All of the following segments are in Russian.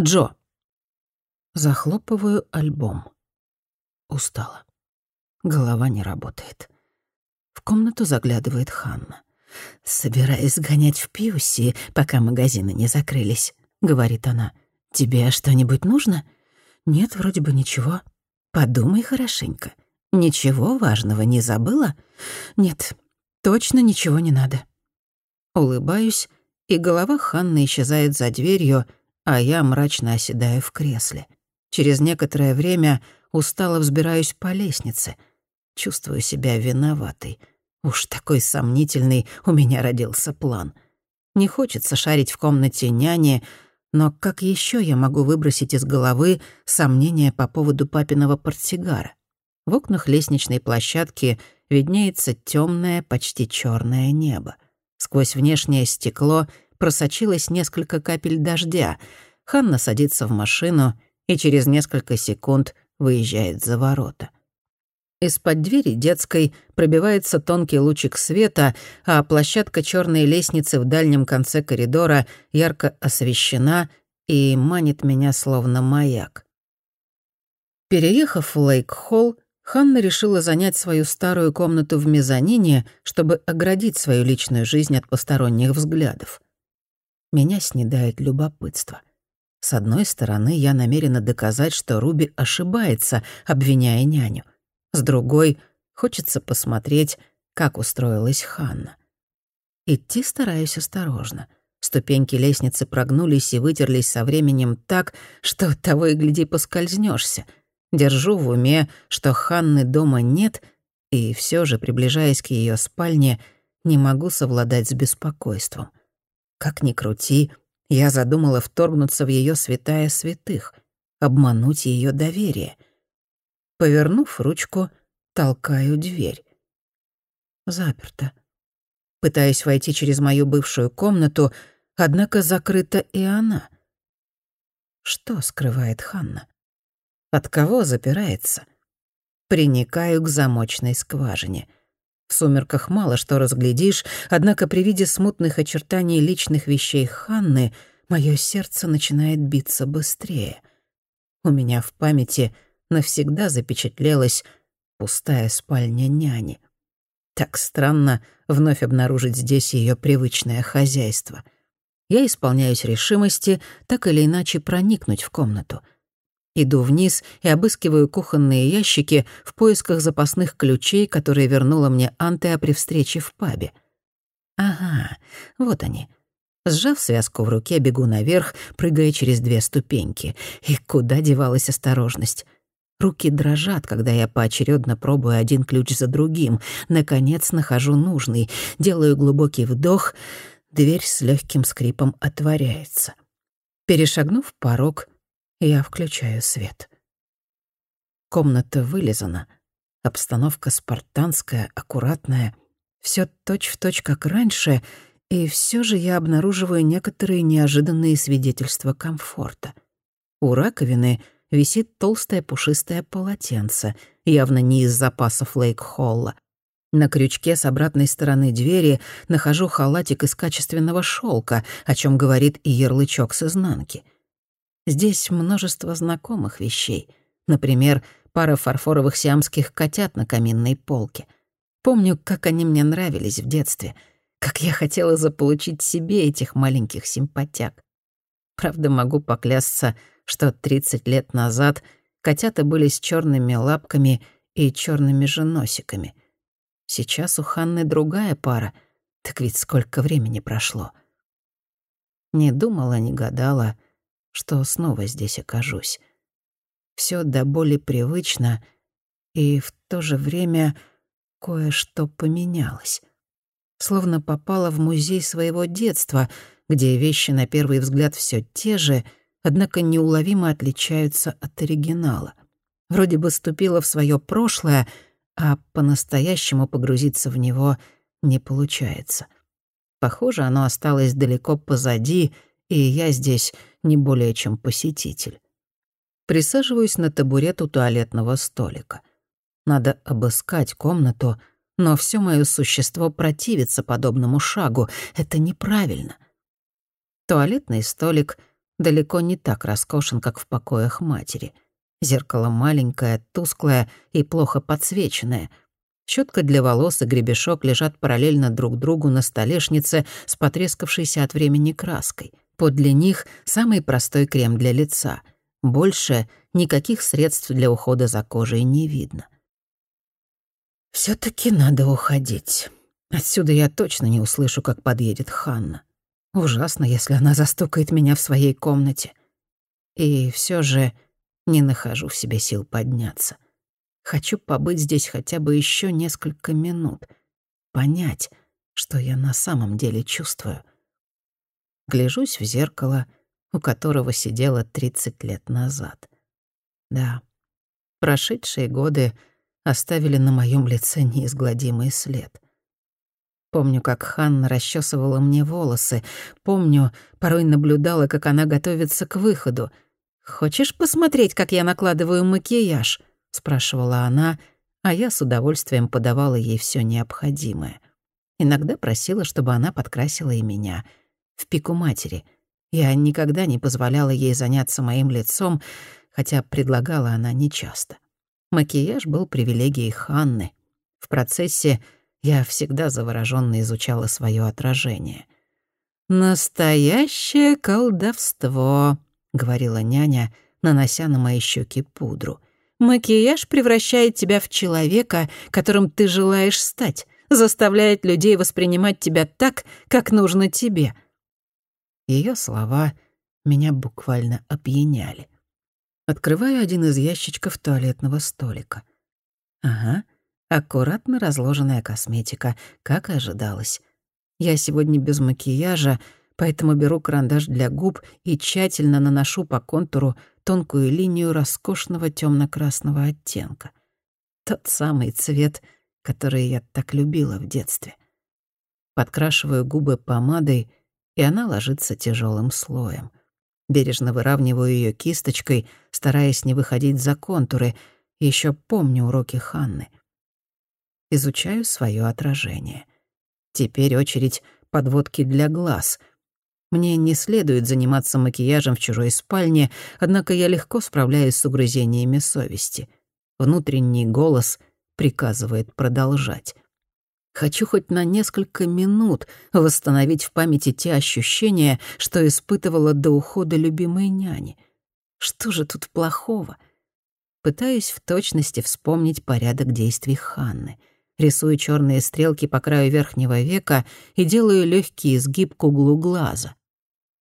Джо. Захлопываю альбом. Устала. Голова не работает. В комнату заглядывает Ханна. «Собираюсь сгонять в Пиуси, пока магазины не закрылись», — говорит она. «Тебе что-нибудь нужно?» «Нет, вроде бы ничего». «Подумай хорошенько. Ничего важного не забыла?» «Нет, точно ничего не надо». Улыбаюсь, и голова Ханны исчезает за дверью, а я мрачно оседаю в кресле. Через некоторое время устало взбираюсь по лестнице. Чувствую себя виноватой. Уж такой сомнительный у меня родился план. Не хочется шарить в комнате няни, но как еще я могу выбросить из головы сомнения по поводу папиного портсигара? В окнах лестничной площадки виднеется темное, почти черное небо. Сквозь внешнее стекло просочилось несколько капель дождя. Ханна садится в машину и через несколько секунд выезжает за ворота. Из-под двери детской пробивается тонкий лучик света, а площадка черной лестницы в дальнем конце коридора ярко освещена и манит меня словно маяк. Переехав в Лейк-Холл, Ханна решила занять свою старую комнату в мезонине, чтобы оградить свою личную жизнь от посторонних взглядов. Меня снедает любопытство. С одной стороны, я намерена доказать, что Руби ошибается, обвиняя няню. С другой, хочется посмотреть, как устроилась Ханна. Идти стараюсь осторожно. Ступеньки лестницы прогнулись и вытерлись со временем так, что того и гляди поскользнешься — Держу в уме, что Ханны дома нет, и все же, приближаясь к ее спальне, не могу совладать с беспокойством. Как ни крути, я задумала вторгнуться в ее святая святых, обмануть ее доверие. Повернув ручку, толкаю дверь. Заперто. Пытаюсь войти через мою бывшую комнату, однако закрыта и она. Что скрывает Ханна? От кого запирается? Приникаю к замочной скважине. В сумерках мало что разглядишь, однако при виде смутных очертаний личных вещей Ханны мое сердце начинает биться быстрее. У меня в памяти навсегда запечатлелась пустая спальня няни. Так странно вновь обнаружить здесь ее привычное хозяйство. Я исполняюсь решимости так или иначе проникнуть в комнату — Иду вниз и обыскиваю кухонные ящики в поисках запасных ключей, которые вернула мне Антеа при встрече в пабе. Ага, вот они. Сжав связку в руке, бегу наверх, прыгая через две ступеньки. И куда девалась осторожность? Руки дрожат, когда я поочередно пробую один ключ за другим. Наконец нахожу нужный, делаю глубокий вдох, дверь с легким скрипом отворяется. Перешагнув порог, я включаю свет. Комната вылизана. Обстановка спартанская, аккуратная. Все точь-в-точь, как раньше, и все же я обнаруживаю некоторые неожиданные свидетельства комфорта. У раковины висит толстое пушистое полотенце, явно не из запасов Лейк-Холла. На крючке с обратной стороны двери нахожу халатик из качественного шелка, о чем говорит и ярлычок с изнанки — Здесь множество знакомых вещей. Например, пара фарфоровых сиамских котят на каминной полке. Помню, как они мне нравились в детстве, как я хотела заполучить себе этих маленьких симпатяк. Правда, могу поклясться, что 30 лет назад котята были с черными лапками и черными же носиками. Сейчас у Ханны другая пара, так ведь сколько времени прошло. Не думала, не гадала, что снова здесь окажусь. Все до боли привычно, и в то же время кое-что поменялось. Словно попала в музей своего детства, где вещи на первый взгляд все те же, однако неуловимо отличаются от оригинала. Вроде бы ступила в свое прошлое, а по-настоящему погрузиться в него не получается. Похоже, оно осталось далеко позади, и я здесь не более чем посетитель. Присаживаюсь на табурет у туалетного столика. Надо обыскать комнату, но все мое существо противится подобному шагу. Это неправильно. Туалетный столик далеко не так роскошен, как в покоях матери. Зеркало маленькое, тусклое и плохо подсвеченное. Щетка для волос и гребешок лежат параллельно друг другу на столешнице с потрескавшейся от времени краской. Подле них самый простой крем для лица. Больше никаких средств для ухода за кожей не видно. все таки надо уходить. Отсюда я точно не услышу, как подъедет Ханна. Ужасно, если она застукает меня в своей комнате. И все же не нахожу в себе сил подняться. Хочу побыть здесь хотя бы еще несколько минут, понять, что я на самом деле чувствую. Гляжусь в зеркало, у которого сидела 30 лет назад. Да, прошедшие годы оставили на моем лице неизгладимый след. Помню, как Ханна расчесывала мне волосы. Помню, порой наблюдала, как она готовится к выходу. «Хочешь посмотреть, как я накладываю макияж?» — спрашивала она, а я с удовольствием подавала ей все необходимое. Иногда просила, чтобы она подкрасила и меня. В пику матери. Я никогда не позволяла ей заняться моим лицом, хотя предлагала она нечасто. Макияж был привилегией Ханны. В процессе я всегда заворожённо изучала своё отражение. «Настоящее колдовство», — говорила няня, нанося на мои щеки пудру. «Макияж превращает тебя в человека, которым ты желаешь стать, заставляет людей воспринимать тебя так, как нужно тебе». Её слова меня буквально опьяняли. Открываю один из ящичков туалетного столика. Ага, Аккуратно разложенная косметика, как и ожидалось. Я сегодня без макияжа, поэтому беру карандаш для губ и тщательно наношу по контуру тонкую линию роскошного темно красного оттенка. Тот самый цвет, который я так любила в детстве. Подкрашиваю губы помадой, и она ложится тяжелым слоем. Бережно выравниваю ее кисточкой, стараясь не выходить за контуры. Еще помню уроки Ханны — изучаю свое отражение. Теперь очередь подводки для глаз. Мне не следует заниматься макияжем в чужой спальне, однако я легко справляюсь с угрызениями совести. Внутренний голос приказывает продолжать. Хочу хоть на несколько минут восстановить в памяти те ощущения, что испытывала до ухода любимой няни. Что же тут плохого? Пытаюсь в точности вспомнить порядок действий Ханны — рисую черные стрелки по краю верхнего века и делаю легкий изгиб к углу глаза.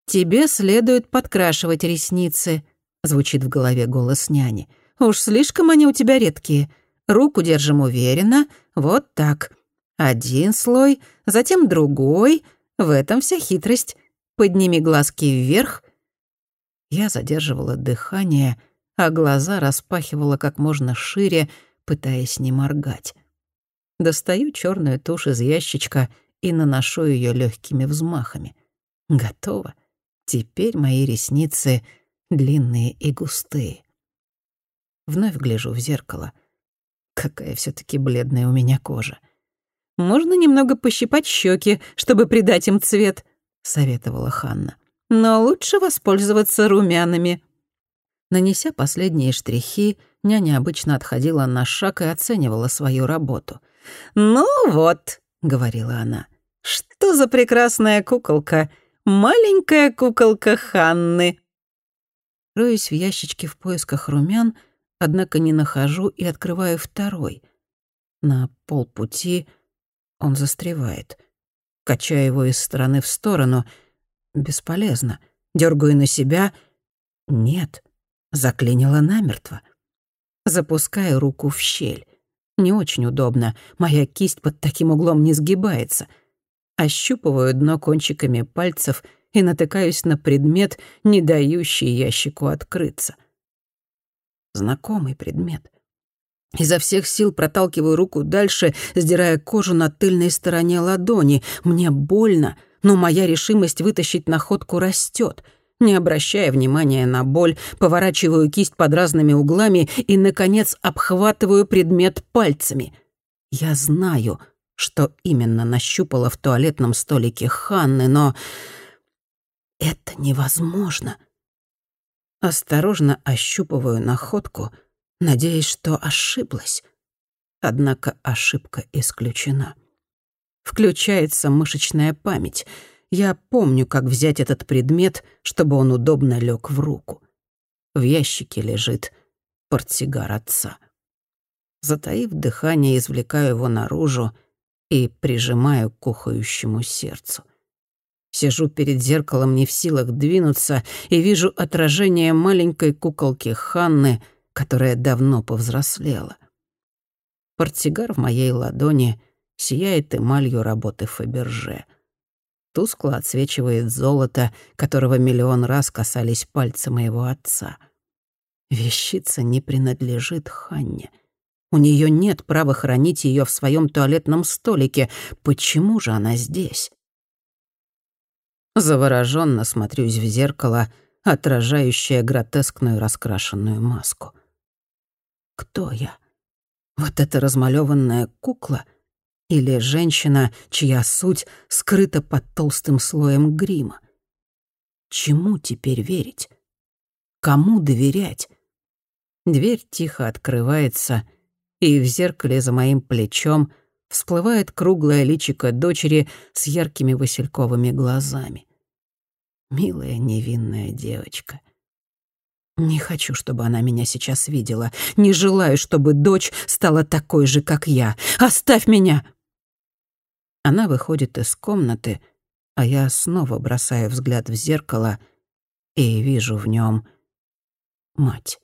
«Тебе следует подкрашивать ресницы», — звучит в голове голос няни. «Уж слишком они у тебя редкие. Руку держим уверенно, вот так. Один слой, затем другой. В этом вся хитрость. Подними глазки вверх». Я задерживала дыхание, а глаза распахивала как можно шире, пытаясь не моргать. Достаю черную тушь из ящичка и наношу ее легкими взмахами. Готово. Теперь мои ресницы длинные и густые. Вновь гляжу в зеркало. Какая все таки бледная у меня кожа. «Можно немного пощипать щеки, чтобы придать им цвет», — советовала Ханна. «Но лучше воспользоваться румянами». Нанеся последние штрихи, няня обычно отходила на шаг и оценивала свою работу — «Ну вот», — говорила она, — «что за прекрасная куколка, маленькая куколка Ханны». Роюсь в ящичке в поисках румян, однако не нахожу и открываю второй. На полпути он застревает. Качаю его из стороны в сторону. Бесполезно. Дергаю на себя. Нет, заклинило намертво. Запускаю руку в щель. Не очень удобно. Моя кисть под таким углом не сгибается. Ощупываю дно кончиками пальцев и натыкаюсь на предмет, не дающий ящику открыться. Знакомый предмет. Изо всех сил проталкиваю руку дальше, сдирая кожу на тыльной стороне ладони. Мне больно, но моя решимость вытащить находку растет — не обращая внимания на боль, поворачиваю кисть под разными углами и, наконец, обхватываю предмет пальцами. Я знаю, что именно нащупала в туалетном столике Ханны, но... Это невозможно. Осторожно ощупываю находку, надеясь, что ошиблась. Однако ошибка исключена. Включается мышечная память. Я помню, как взять этот предмет, чтобы он удобно лег в руку. В ящике лежит портсигар отца. Затаив дыхание, извлекаю его наружу и прижимаю к кухающему сердцу. Сижу перед зеркалом не в силах двинуться и вижу отражение маленькой куколки Ханны, которая давно повзрослела. Портсигар в моей ладони сияет эмалью работы Фаберже. Тускло отсвечивает золото, которого миллион раз касались пальцы моего отца. Вещица не принадлежит Ханне. У нее нет права хранить ее в своем туалетном столике. Почему же она здесь? Завороженно смотрюсь в зеркало, отражающее гротескную раскрашенную маску. Кто я? Вот эта размалеванная кукла или женщина, чья суть скрыта под толстым слоем грима? Чему теперь верить? Кому доверять? Дверь тихо открывается, и в зеркале за моим плечом всплывает круглое личико дочери с яркими васильковыми глазами. Милая невинная девочка. Не хочу, чтобы она меня сейчас видела. Не желаю, чтобы дочь стала такой же, как я. Оставь меня!» Она выходит из комнаты, а я снова бросаю взгляд в зеркало и вижу в нем мать.